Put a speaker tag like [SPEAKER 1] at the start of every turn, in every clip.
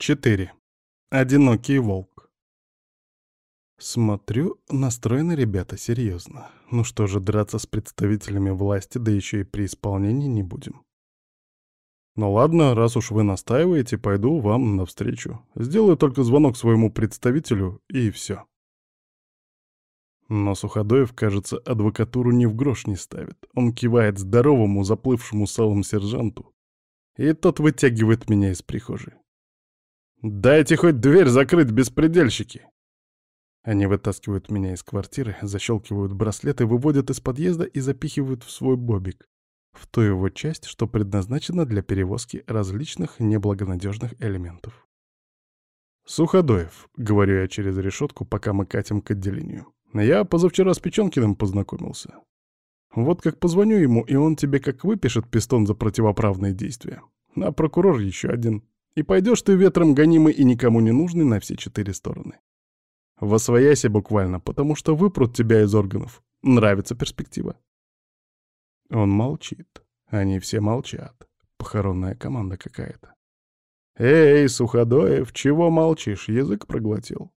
[SPEAKER 1] 4. Одинокий волк. Смотрю, настроены ребята серьезно. Ну что же, драться с представителями власти, да еще и при исполнении не будем. Ну ладно, раз уж вы настаиваете, пойду вам навстречу. Сделаю только звонок своему представителю, и все. Но Суходоев, кажется, адвокатуру ни в грош не ставит. Он кивает здоровому, заплывшему салом сержанту, и тот вытягивает меня из прихожей. «Дайте хоть дверь закрыть, беспредельщики!» Они вытаскивают меня из квартиры, защелкивают браслеты, выводят из подъезда и запихивают в свой бобик, в ту его часть, что предназначена для перевозки различных неблагонадежных элементов. «Суходоев», — говорю я через решетку, пока мы катим к отделению. «Я позавчера с Печенкиным познакомился. Вот как позвоню ему, и он тебе как выпишет пистон за противоправные действия. А прокурор еще один. И пойдешь ты ветром гонимый и никому не нужный на все четыре стороны. Восвояйся буквально, потому что выпрут тебя из органов. Нравится перспектива. Он молчит. Они все молчат. Похоронная команда какая-то. «Эй, Суходоев, чего молчишь? Язык проглотил.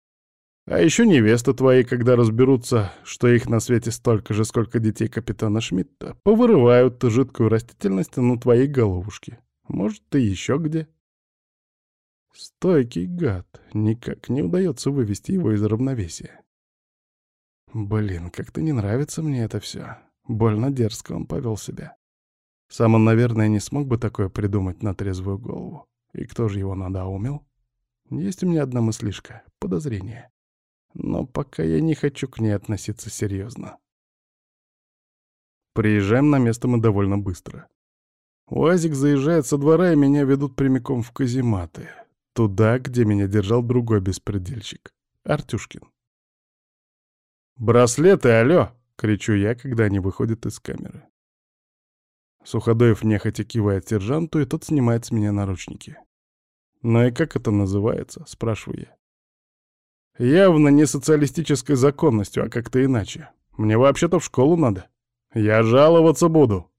[SPEAKER 1] А еще невеста твои, когда разберутся, что их на свете столько же, сколько детей капитана Шмидта, повырывают жидкую растительность на твоей головушке. Может, ты еще где?» Стойкий гад. Никак не удается вывести его из равновесия. Блин, как-то не нравится мне это все. Больно дерзко он повел себя. Сам он, наверное, не смог бы такое придумать на трезвую голову. И кто же его надоумил? Есть у меня одна мыслишка, подозрение. Но пока я не хочу к ней относиться серьезно. Приезжаем на место мы довольно быстро. Уазик заезжает со двора, и меня ведут прямиком в казематы. Туда, где меня держал другой беспредельщик. Артюшкин. «Браслеты, алло!» — кричу я, когда они выходят из камеры. Суходоев нехотя кивает сержанту, и тот снимает с меня наручники. «Ну и как это называется?» — спрашиваю я. «Явно не социалистической законностью, а как-то иначе. Мне вообще-то в школу надо. Я жаловаться буду!»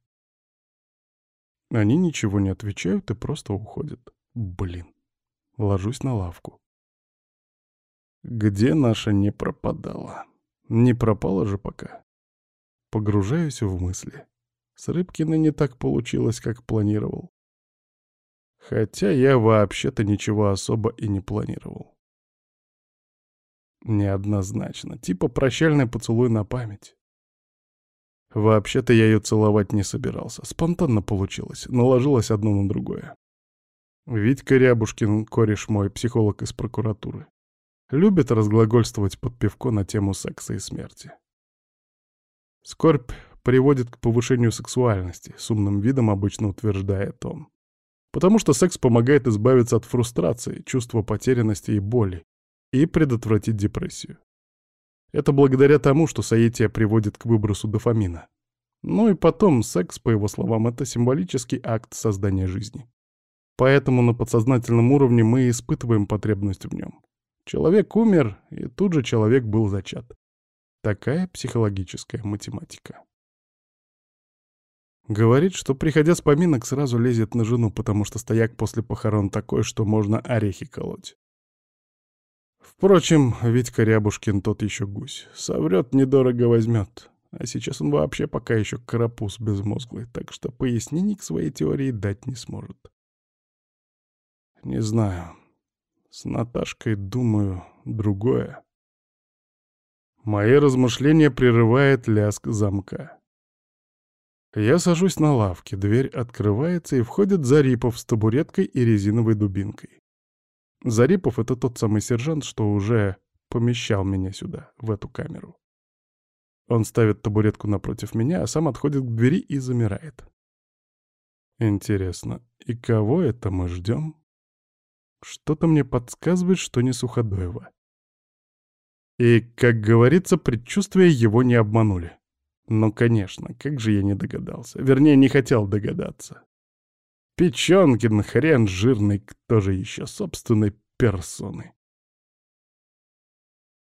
[SPEAKER 1] Они ничего не отвечают и просто уходят. Блин. Ложусь на лавку. Где наша не пропадала? Не пропала же пока. Погружаюсь в мысли. С Рыбкиной не так получилось, как планировал. Хотя я вообще-то ничего особо и не планировал. Неоднозначно. Типа прощальный поцелуй на память. Вообще-то я ее целовать не собирался. Спонтанно получилось. Наложилось одно на другое. Витька Рябушкин, кореш мой, психолог из прокуратуры, любит разглагольствовать под пивко на тему секса и смерти. Скорбь приводит к повышению сексуальности, с умным видом обычно утверждает он. Потому что секс помогает избавиться от фрустрации, чувства потерянности и боли и предотвратить депрессию. Это благодаря тому, что соитие приводит к выбросу дофамина. Ну и потом, секс, по его словам, это символический акт создания жизни. Поэтому на подсознательном уровне мы испытываем потребность в нем. Человек умер, и тут же человек был зачат. Такая психологическая математика. Говорит, что, приходя с поминок, сразу лезет на жену, потому что стояк после похорон такой, что можно орехи колоть. Впрочем, Витька Рябушкин тот еще гусь. Соврет, недорого возьмет. А сейчас он вообще пока еще карапуз безмозглый, так что пояснений к своей теории дать не сможет. Не знаю. С Наташкой, думаю, другое. Мои размышления прерывает лязг замка. Я сажусь на лавке, дверь открывается, и входит Зарипов с табуреткой и резиновой дубинкой. Зарипов — это тот самый сержант, что уже помещал меня сюда, в эту камеру. Он ставит табуретку напротив меня, а сам отходит к двери и замирает. Интересно, и кого это мы ждем? Что-то мне подсказывает, что не Суходоева. И, как говорится, предчувствия его не обманули. Ну, конечно, как же я не догадался. Вернее, не хотел догадаться. Печенкин, хрен жирный, кто же еще собственной персоны.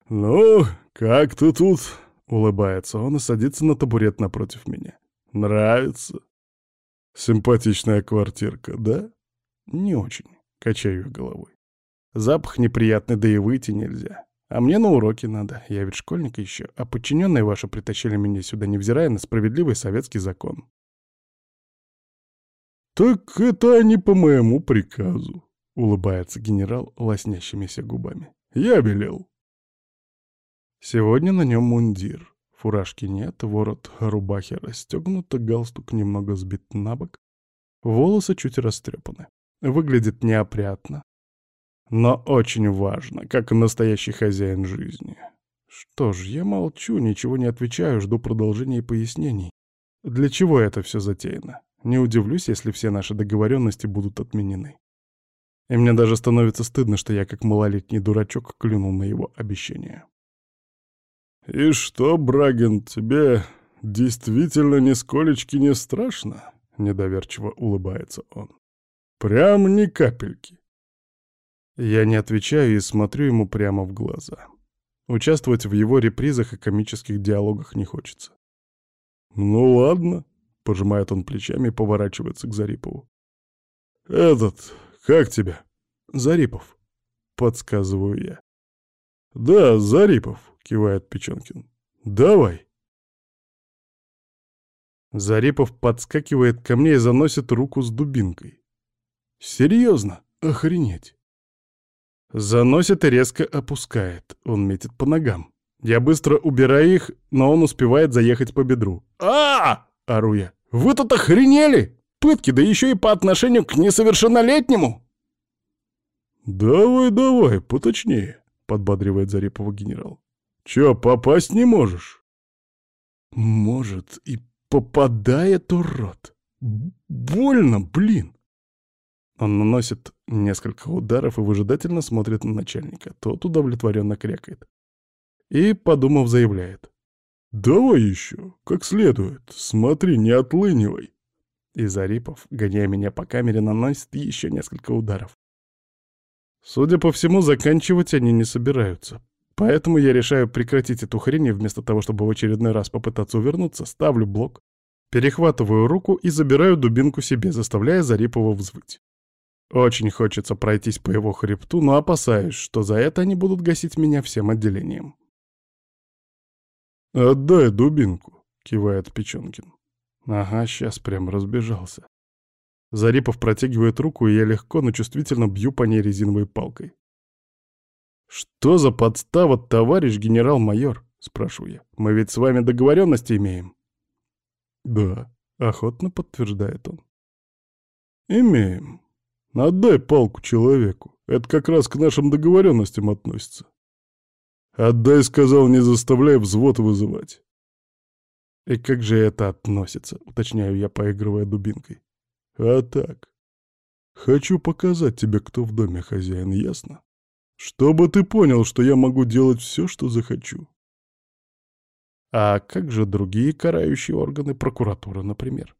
[SPEAKER 1] «Ну, как ты тут?» — улыбается он и садится на табурет напротив меня. «Нравится?» «Симпатичная квартирка, да?» «Не очень». Качаю головой. Запах неприятный, да и выйти нельзя. А мне на уроки надо, я ведь школьник еще, а подчиненные ваши притащили меня сюда, невзирая на справедливый советский закон. «Так это не по моему приказу», — улыбается генерал лоснящимися губами. «Я велел». Сегодня на нем мундир. Фуражки нет, ворот рубахи расстегнут, галстук немного сбит на бок, волосы чуть растрепаны. Выглядит неопрятно, но очень важно, как настоящий хозяин жизни. Что ж, я молчу, ничего не отвечаю, жду продолжения и пояснений. Для чего это все затеяно? Не удивлюсь, если все наши договоренности будут отменены. И мне даже становится стыдно, что я как малолетний дурачок клюнул на его обещание. «И что, Брагин, тебе действительно нисколечки не страшно?» — недоверчиво улыбается он. «Прям ни капельки». Я не отвечаю и смотрю ему прямо в глаза. Участвовать в его репризах и комических диалогах не хочется. «Ну ладно», — пожимает он плечами и поворачивается к Зарипову. «Этот, как тебя?» «Зарипов», — подсказываю я. «Да, Зарипов», кивает Печенкин. «Давай!» Зарипов подскакивает ко мне и заносит руку с дубинкой. «Серьезно? Охренеть!» Заносит и резко опускает. Он метит по ногам. Я быстро убираю их, но он успевает заехать по бедру. а, ору я. «Вы тут охренели? Пытки, да еще и по отношению к несовершеннолетнему!» «Давай, давай, поточнее», — подбадривает Зарипова генерал. Чё, попасть не можешь? Может, и попадает, урод. Больно, блин. Он наносит несколько ударов и выжидательно смотрит на начальника. Тот удовлетворенно крякает. И, подумав, заявляет. «Давай еще, как следует. Смотри, не отлынивай». И Зарипов, гоняя меня по камере, наносит еще несколько ударов. Судя по всему, заканчивать они не собираются. Поэтому я решаю прекратить эту хрень и вместо того, чтобы в очередной раз попытаться увернуться, ставлю блок, перехватываю руку и забираю дубинку себе, заставляя Зарипова взвыть. Очень хочется пройтись по его хребту, но опасаюсь, что за это они будут гасить меня всем отделением. «Отдай дубинку», — кивает Печенкин. Ага, сейчас прям разбежался. Зарипов протягивает руку, и я легко, но чувствительно бью по ней резиновой палкой. «Что за подстава, товарищ генерал-майор?» — спрашиваю я. «Мы ведь с вами договоренности имеем?» «Да», — охотно подтверждает он. «Имеем. Отдай палку человеку. Это как раз к нашим договоренностям относится. Отдай, сказал, не заставляй взвод вызывать». «И как же это относится?» — уточняю я, поигрывая дубинкой. «А так. Хочу показать тебе, кто в доме хозяин, ясно?» Чтобы ты понял, что я могу делать все, что захочу. А как же другие карающие органы, прокуратура, например?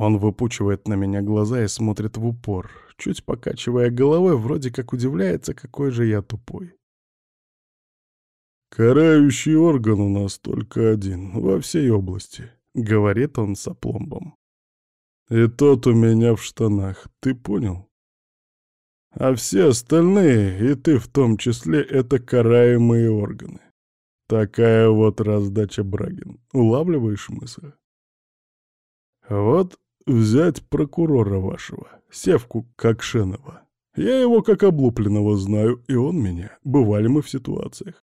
[SPEAKER 1] Он выпучивает на меня глаза и смотрит в упор, чуть покачивая головой, вроде как удивляется, какой же я тупой. «Карающий орган у нас только один, во всей области», — говорит он с опломбом. «И тот у меня в штанах, ты понял?» А все остальные, и ты в том числе, это караемые органы. Такая вот раздача Брагин. Улавливаешь мысль? Вот взять прокурора вашего, Севку Кокшенова. Я его как облупленного знаю, и он меня. Бывали мы в ситуациях.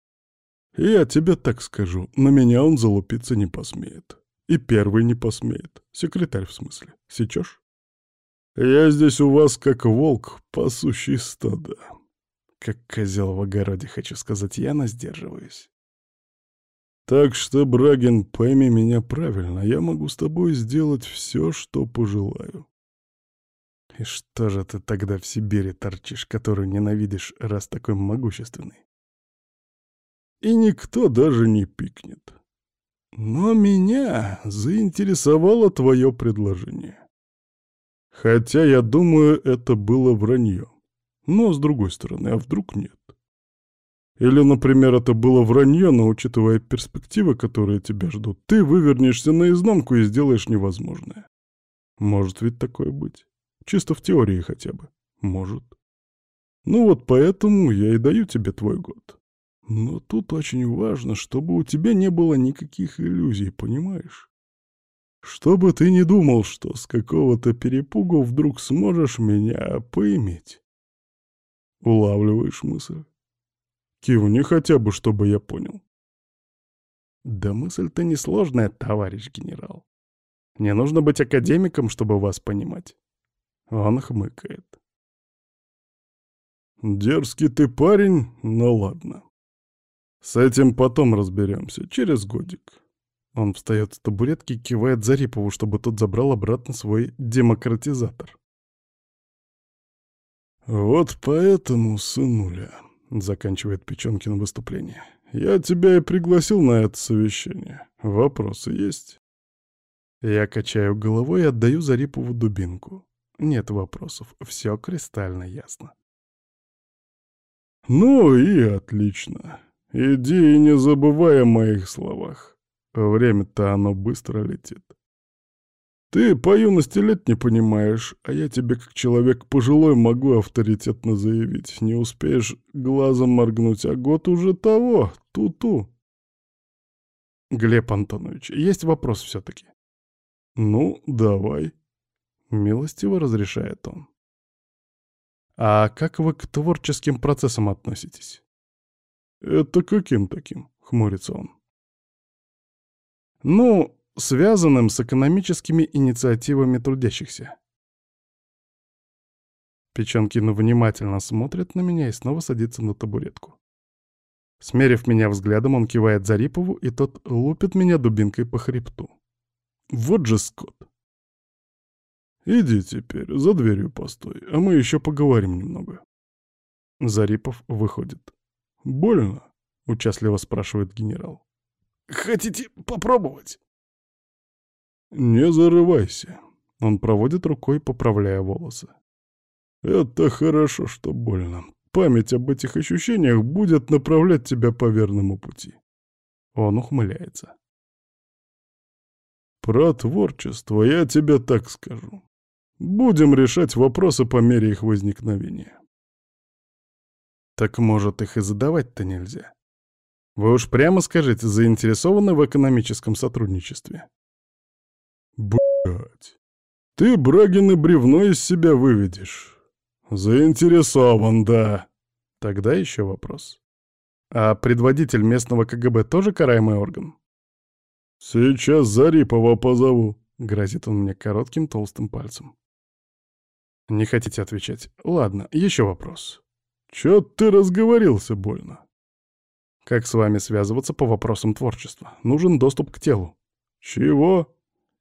[SPEAKER 1] И я тебе так скажу, на меня он залупиться не посмеет. И первый не посмеет. Секретарь в смысле. Сечешь? Я здесь у вас как волк, пасущий стадо. Как козел в огороде, хочу сказать я, но сдерживаюсь. Так что, Брагин, пойми меня правильно, я могу с тобой сделать все, что пожелаю. И что же ты тогда в Сибири торчишь, которую ненавидишь, раз такой могущественный? И никто даже не пикнет. Но меня заинтересовало твое предложение. Хотя, я думаю, это было вранье. Но, с другой стороны, а вдруг нет? Или, например, это было вранье, но, учитывая перспективы, которые тебя ждут, ты вывернешься наизнанку и сделаешь невозможное. Может ведь такое быть? Чисто в теории хотя бы. Может. Ну вот поэтому я и даю тебе твой год. Но тут очень важно, чтобы у тебя не было никаких иллюзий, понимаешь? Чтобы ты не думал, что с какого-то перепугу вдруг сможешь меня поиметь. Улавливаешь мысль? Кивни хотя бы, чтобы я понял. Да мысль-то несложная, товарищ генерал. Не нужно быть академиком, чтобы вас понимать. Он хмыкает. Дерзкий ты парень, но ладно. С этим потом разберемся, через годик. Он встает с табуретки и кивает Зарипову, чтобы тот забрал обратно свой демократизатор. «Вот поэтому, сынуля», — заканчивает Печенкин выступление, — «я тебя и пригласил на это совещание. Вопросы есть?» Я качаю головой и отдаю Зарипову дубинку. Нет вопросов, все кристально ясно. «Ну и отлично. Иди и не забывай о моих словах. Время-то оно быстро летит. Ты по юности лет не понимаешь, а я тебе как человек пожилой могу авторитетно заявить. Не успеешь глазом моргнуть, а год уже того, ту-ту. Глеб Антонович, есть вопрос все-таки. Ну, давай. Милостиво разрешает он. А как вы к творческим процессам относитесь? Это каким таким? Хмурится он. Ну, связанным с экономическими инициативами трудящихся. Печенкин внимательно смотрит на меня и снова садится на табуретку. Смерив меня взглядом, он кивает Зарипову, и тот лупит меня дубинкой по хребту. Вот же скот. «Иди теперь, за дверью постой, а мы еще поговорим немного». Зарипов выходит. «Больно?» — участливо спрашивает генерал.
[SPEAKER 2] Хотите попробовать?»
[SPEAKER 1] «Не зарывайся». Он проводит рукой, поправляя волосы. «Это хорошо, что больно. Память об этих ощущениях будет направлять тебя по верному пути». Он ухмыляется. «Про творчество я тебе так скажу. Будем решать вопросы по мере их возникновения». «Так, может, их и задавать-то нельзя?» Вы уж прямо скажите, заинтересованы в экономическом сотрудничестве? Блять. Ты Брагин и бревно из себя выведешь. Заинтересован, да. Тогда еще вопрос. А предводитель местного КГБ тоже караемый орган? Сейчас Зарипова позову, грозит он мне коротким толстым пальцем. Не хотите отвечать? Ладно, еще вопрос. Чё ты разговорился больно? Как с вами связываться по вопросам творчества? Нужен доступ к телу. Чего?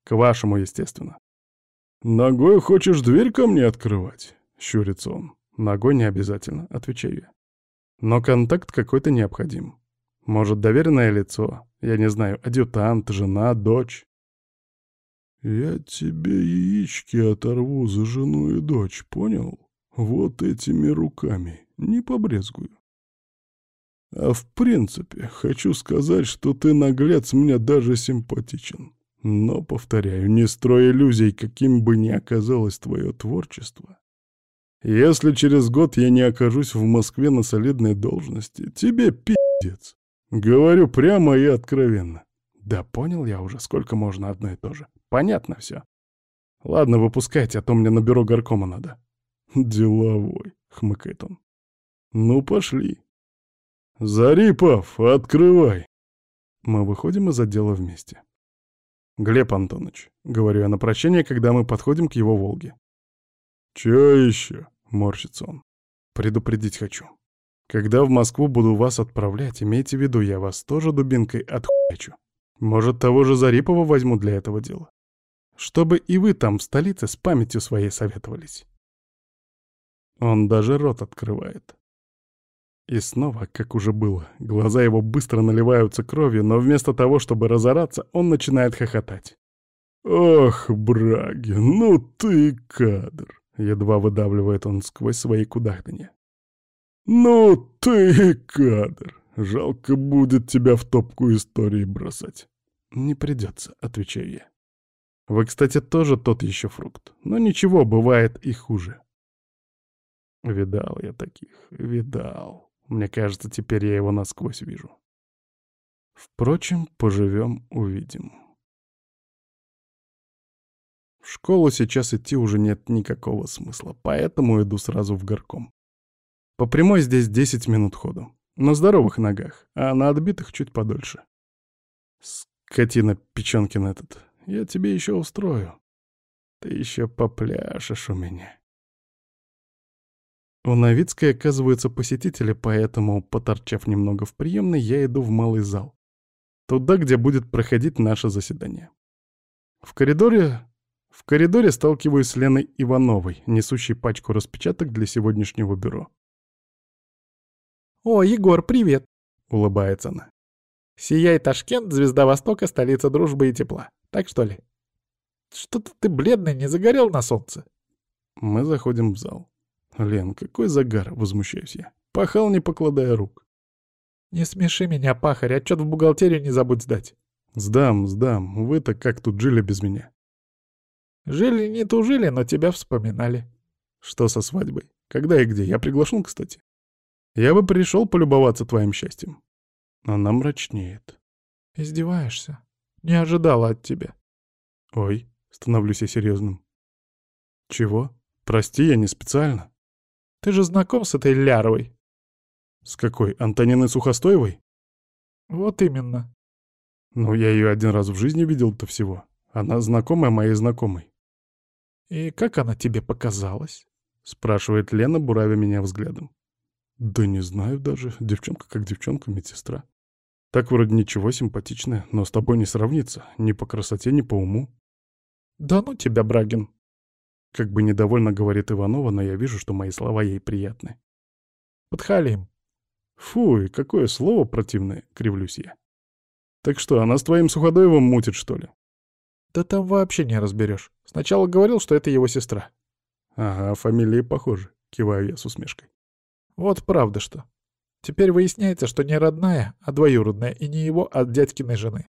[SPEAKER 1] К вашему, естественно. Ногой хочешь дверь ко мне открывать? Щурится он. Ногой не обязательно, отвечаю я. Но контакт какой-то необходим. Может, доверенное лицо? Я не знаю, адъютант, жена, дочь. Я тебе яички оторву за жену и дочь, понял? Вот этими руками. Не побрезгую. А в принципе, хочу сказать, что ты, наглец, мне даже симпатичен. Но, повторяю, не строй иллюзий, каким бы ни оказалось твое творчество. Если через год я не окажусь в Москве на солидной должности, тебе пиздец. Говорю прямо и откровенно. Да понял я уже, сколько можно одно и то же. Понятно все. Ладно, выпускайте, а то мне на бюро горкома надо. Деловой, хмыкает он. Ну, пошли. «Зарипов, открывай!» Мы выходим из отдела вместе. «Глеб Антонович», — говорю я на прощание, когда мы подходим к его «Волге». «Чё еще?» — морщится он. «Предупредить хочу. Когда в Москву буду вас отправлять, имейте в виду, я вас тоже дубинкой отхуячу. Может, того же Зарипова возьму для этого дела. Чтобы и вы там в столице с памятью своей советовались». Он даже рот открывает. И снова, как уже было, глаза его быстро наливаются кровью, но вместо того, чтобы разораться, он начинает хохотать. «Ох, Браги, ну ты кадр!» — едва выдавливает он сквозь свои кудахтанья. «Ну ты кадр! Жалко будет тебя в топку истории бросать». «Не придется», — отвечаю я. «Вы, кстати, тоже тот еще фрукт. Но ничего, бывает и хуже». Видал я таких, видал. Мне кажется, теперь я его насквозь вижу. Впрочем, поживем, увидим. В школу сейчас идти уже нет никакого смысла, поэтому иду сразу в горком. По прямой здесь 10 минут ходу. На здоровых ногах, а на отбитых чуть подольше. Скотина Печенкин этот, я тебе еще устрою. Ты еще попляшешь у меня. У Новицкой, оказываются, посетители, поэтому, поторчав немного в приемной, я иду в малый зал. Туда, где будет проходить наше заседание. В коридоре в коридоре сталкиваюсь с Леной Ивановой, несущей пачку распечаток для сегодняшнего бюро.
[SPEAKER 3] «О, Егор, привет!»
[SPEAKER 1] — улыбается она.
[SPEAKER 3] «Сияй, Ташкент, звезда Востока, столица дружбы и тепла. Так что ли? Что-то ты бледный, не загорел на солнце?»
[SPEAKER 1] Мы заходим в зал. «Лен, какой загар!» — возмущаюсь я. Пахал, не покладая рук.
[SPEAKER 3] «Не смеши меня, пахарь, отчет в бухгалтерию не забудь сдать».
[SPEAKER 1] «Сдам, сдам. Вы-то как тут жили без меня?»
[SPEAKER 3] Жили не тужили, но тебя вспоминали.
[SPEAKER 1] Что со свадьбой? Когда и где? Я приглашен, кстати. Я бы пришел полюбоваться твоим счастьем. Она мрачнеет.
[SPEAKER 3] Издеваешься? Не ожидала от тебя.
[SPEAKER 1] Ой, становлюсь я серьезным. Чего? Прости, я не специально.
[SPEAKER 3] Ты же знаком с этой Ляровой.
[SPEAKER 1] С какой? Антониной Сухостоевой?
[SPEAKER 3] Вот именно.
[SPEAKER 1] Ну, я ее один раз в жизни видел-то всего. Она знакомая моей знакомой.
[SPEAKER 3] «И как она тебе показалась?»
[SPEAKER 1] — спрашивает Лена, буравя меня взглядом. «Да не знаю даже. Девчонка как девчонка, медсестра. Так вроде ничего, симпатичная, но с тобой не сравнится. Ни по красоте, ни по уму».
[SPEAKER 3] «Да ну тебя, Брагин!»
[SPEAKER 1] Как бы недовольно говорит Иванова, но я вижу, что мои слова ей приятны.
[SPEAKER 3] «Подхалим».
[SPEAKER 1] «Фу, какое слово противное!» — кривлюсь я. «Так что, она с твоим Суходоевым мутит, что ли?»
[SPEAKER 3] Да там вообще не разберешь. Сначала говорил, что это его сестра.
[SPEAKER 1] Ага, фамилии похожи, киваю я с усмешкой.
[SPEAKER 3] Вот правда что. Теперь выясняется, что не родная, а двоюродная, и не его, а дядькиной жены.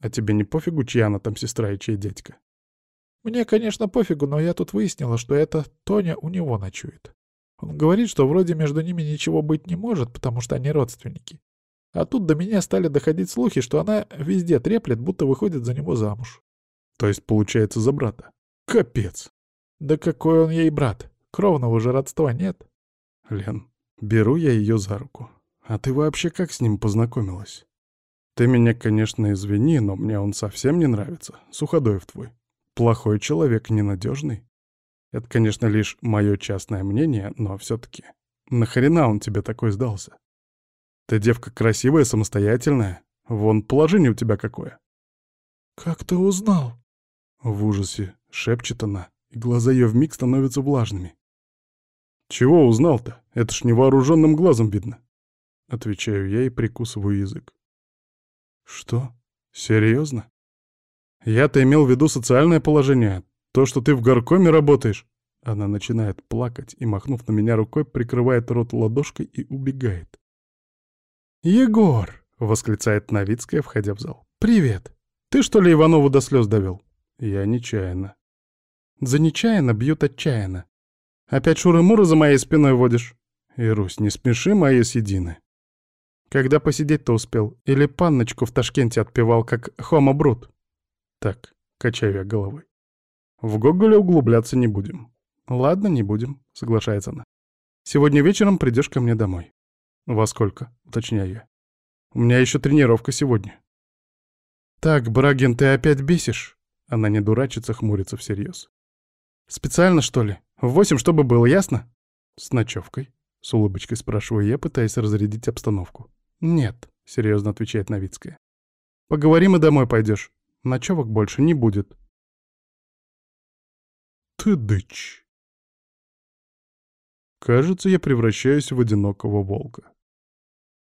[SPEAKER 1] А тебе не пофигу, чья она там сестра и чей дядька?
[SPEAKER 3] Мне, конечно, пофигу, но я тут выяснила, что эта Тоня у него ночует. Он говорит, что вроде между ними ничего быть не может, потому что они родственники. А тут до меня стали доходить слухи, что она везде треплет, будто выходит за него замуж.
[SPEAKER 1] То есть, получается, за брата. Капец.
[SPEAKER 3] Да какой он ей брат? Кровного же родства нет.
[SPEAKER 1] Лен, беру я ее за руку. А ты вообще как с ним познакомилась? Ты меня, конечно, извини, но мне он совсем не нравится. Суходоев твой. Плохой человек, ненадежный. Это, конечно, лишь мое частное мнение, но все-таки. Нахрена он тебе такой сдался? Ты девка красивая, самостоятельная. Вон положение у тебя какое.
[SPEAKER 3] Как ты узнал?
[SPEAKER 1] В ужасе шепчет она, и глаза ее вмиг становятся влажными. Чего узнал-то? Это ж невооруженным глазом видно. Отвечаю я и прикусываю язык. Что? Серьезно? Я-то имел в виду социальное положение. То, что ты в горкоме работаешь. Она начинает плакать и, махнув на меня рукой, прикрывает рот ладошкой и убегает.
[SPEAKER 3] «Егор!»
[SPEAKER 1] — восклицает Новицкая, входя в зал.
[SPEAKER 3] «Привет!
[SPEAKER 1] Ты что ли Иванову до слез довел?» «Я нечаянно».
[SPEAKER 3] «За нечаянно бьют отчаянно.
[SPEAKER 1] Опять шуры-муры за моей спиной водишь?» «Ирусь, не смеши мои съедины».
[SPEAKER 3] «Когда посидеть-то успел? Или панночку в Ташкенте отпевал, как Хома Брут?»
[SPEAKER 1] «Так», — качаю я головой. «В Гоголе углубляться не будем».
[SPEAKER 3] «Ладно, не будем», — соглашается она.
[SPEAKER 1] «Сегодня вечером придешь ко мне домой». «Во сколько?» — уточняю я. «У меня еще тренировка сегодня».
[SPEAKER 3] «Так, Брагин, ты опять бесишь?»
[SPEAKER 1] Она не дурачится, хмурится всерьез.
[SPEAKER 3] «Специально, что ли? В восемь, чтобы было, ясно?»
[SPEAKER 1] «С ночевкой?» — с улыбочкой спрашиваю я, пытаясь разрядить обстановку.
[SPEAKER 3] «Нет», —
[SPEAKER 1] серьезно отвечает Новицкая.
[SPEAKER 3] «Поговорим и домой пойдешь. Ночевок больше не будет».
[SPEAKER 1] «Ты дычь!» Кажется, я превращаюсь в одинокого волка.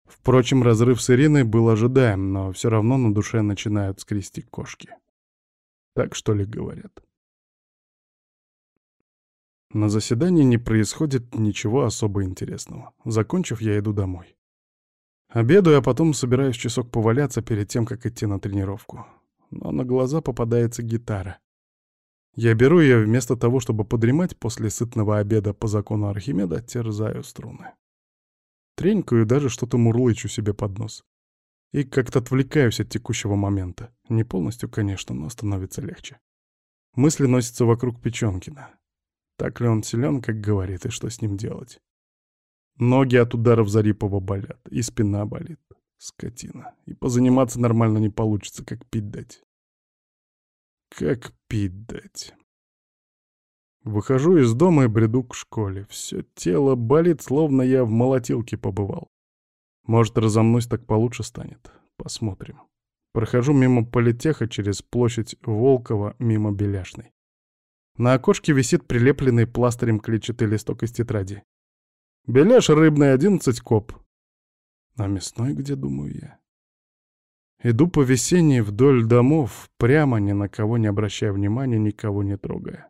[SPEAKER 1] Впрочем, разрыв с Ириной был ожидаем, но все равно на душе начинают скрести кошки. Так что ли говорят. На заседании не происходит ничего особо интересного. Закончив, я иду домой. Обедаю, а потом собираюсь часок поваляться перед тем, как идти на тренировку. Но на глаза попадается гитара. Я беру ее вместо того, чтобы подремать после сытного обеда по закону Архимеда, терзаю струны. Тренькаю даже что-то мурлычу себе под нос. И как-то отвлекаюсь от текущего момента. Не полностью, конечно, но становится легче. Мысли носятся вокруг Печенкина. Так ли он силен, как говорит, и что с ним делать? Ноги от ударов Зарипова болят, и спина болит. Скотина. И позаниматься нормально не получится, как пить дать. Как пить дать. Выхожу из дома и бреду к школе. Все тело болит, словно я в молотилке побывал. Может, разомнусь, так получше станет. Посмотрим. Прохожу мимо политеха через площадь Волкова, мимо Беляшной. На окошке висит прилепленный пластырем клетчатый листок из тетради. «Беляш рыбный, одиннадцать коп». А мясной где, думаю я? Иду по весенней вдоль домов, прямо ни на кого не обращая внимания, никого не трогая.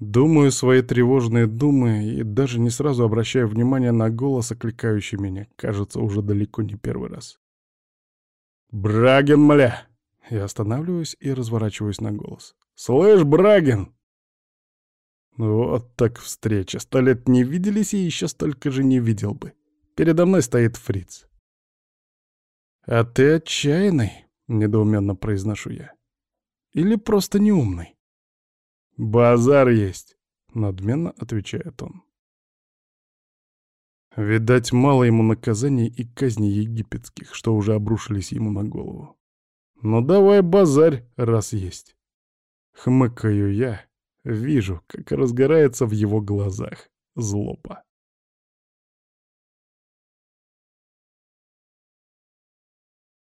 [SPEAKER 1] Думаю свои тревожные думы и даже не сразу обращаю внимание на голос, окликающий меня, кажется, уже далеко не первый раз. «Брагин, мля!» Я останавливаюсь и разворачиваюсь на голос. «Слышь, Брагин!» Вот так встреча. Сто лет не виделись и еще столько же не видел бы. Передо мной стоит фриц. «А ты отчаянный?» — недоуменно произношу я. «Или просто неумный?» «Базар есть», — надменно отвечает он. Видать, мало ему наказаний и казней египетских, что уже обрушились ему на голову. Ну давай базарь, раз есть. Хмыкаю я, вижу, как разгорается в его глазах злоба.